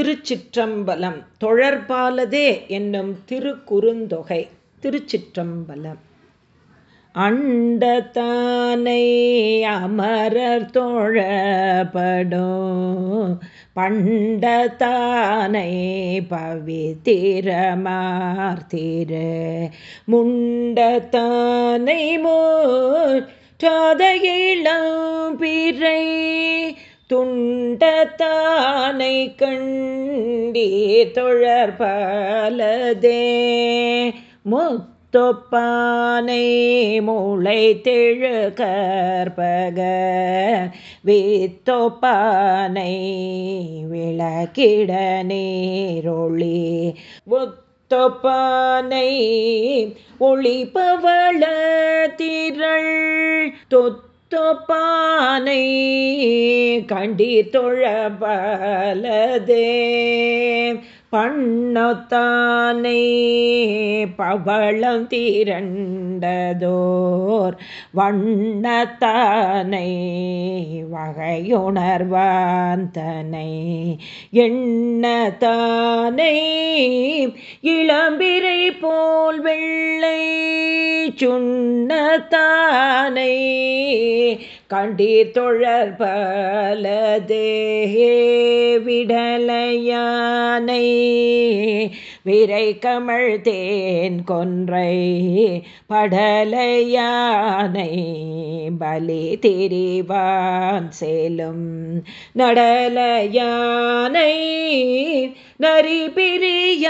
திருச்சிற்றம்பலம் தொழற்பாலதே என்னும் திருக்குறுந்தொகை. திருச்சிற்றம்பலம். அண்டத்தானை அமரர் தோழப்படோ பண்டத்தானை பவித்திரமார்த்திரு முண்டத்தானை மோ இளம் பிறை துண்டத்தானை கண்டி தொழற்பலதே முத்தொப்பானை மூளை தெழு கற்பக வித்தொப்பானை விளக்கிட நீரொளி. ஒத்தொப்பானை ஒளிபவள திரள் தொத்து தொப்பானை கண்டி தொழபலதே பண்ணொத்தானை பவளம் திரண்டதோர் வண்ணத்தானை வகையுணர்வாந்தனை. எண்ணத்தானை இளம்பிரை போல் வெள்ளை சுண்ணத்தானை கண்டீர் தொழற் பல விடலையானை. விரை கமழ் தேன் கொன்றை படலையானை பலி திரிவான் சேலும் நடலையானை. நரி பிரியாததோர்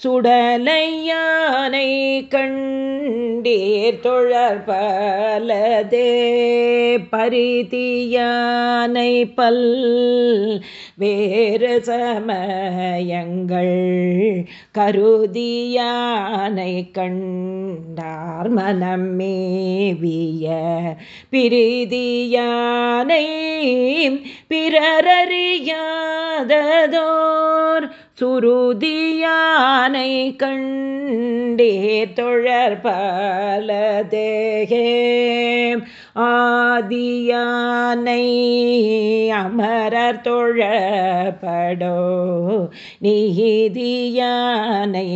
சுடலையானை கண்டீர் தொழற்பலதே பரிதியானை பல் வேறு சமயங்கள் கருதியானை கண்டார் மனம் மேவிய பிரிதியானை பிறரறியாததோர் சுருதியானை கண்டே தொழற்பல தொழற்பலதேகே ஆதியானை அமரர் தொழப்படோ நீதியானை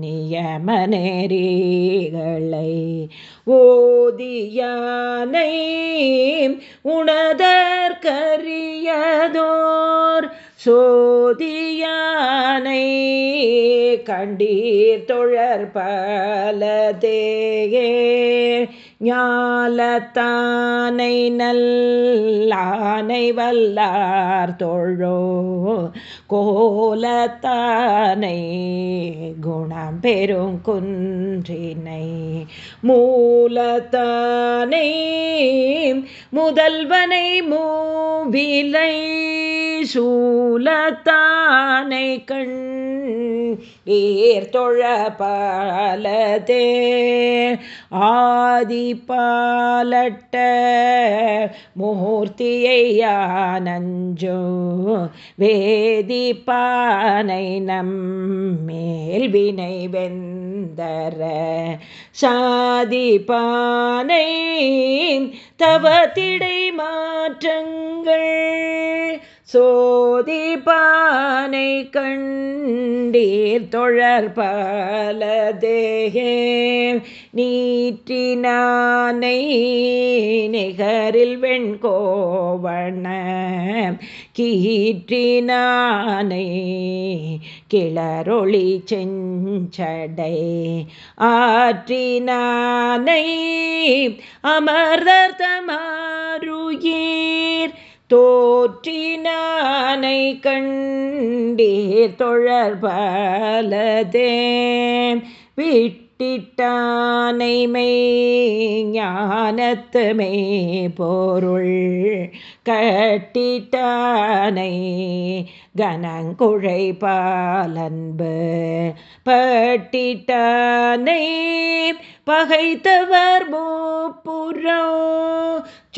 நியமநெறிகளை. ஓதியானை உணதற்கரியதோ சோதியானை கண்டீர் தொழற்பலதேயே ஞாலத்தானை நல்லானை வல்லார் தொழோ. கோலத்தானை குணம் பெரும் குன்றினை. மூலத்தானை முதல்வனை மூவிலை சூலத்தானை கண் ஏர் தொழ ஆதி பாலட்ட மூர்த்தியையானஞ்சோ வேதி பானை நம் மேல் வினை வெந்தர. சாதிப்பானை தவத்திடை மாற்றங்கள் சோதிபானை கண்டீர் தொழற்பல தேகே. நீற்றினானை நிகரில் வெண்கோவண கீற்றினானை கிளரொளி செஞ்சடை. ஆற்றினானை அமர்தமாருயிர் தோற்றினானை கண்டீர் தொழற்பலதே விட்டிட்டானை ஞானத்துமே பொருள். கட்டிட்டானை கனங்குழை பாலன்பு. பட்டிட்டானை பகைத்தவர் மூப்புறோ.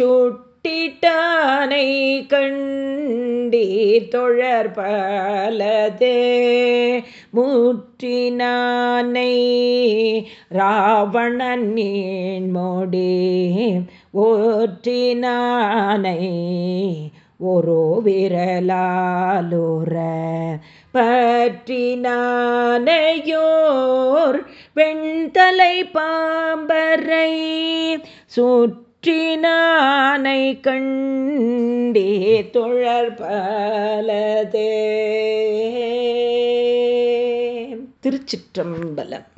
சுட் முட்டிட்டானை கண்டீர் தொழற் பலதே. முற்றினானை ராவணன் மொடி? ஓற்றினானை ஒரு விரலாலுற பற்றினானையோர் வெண்தலை பாம்பரை சுற்றினானை கண்டே தொழற்பலதே திருச்சிற்றம்பலம்.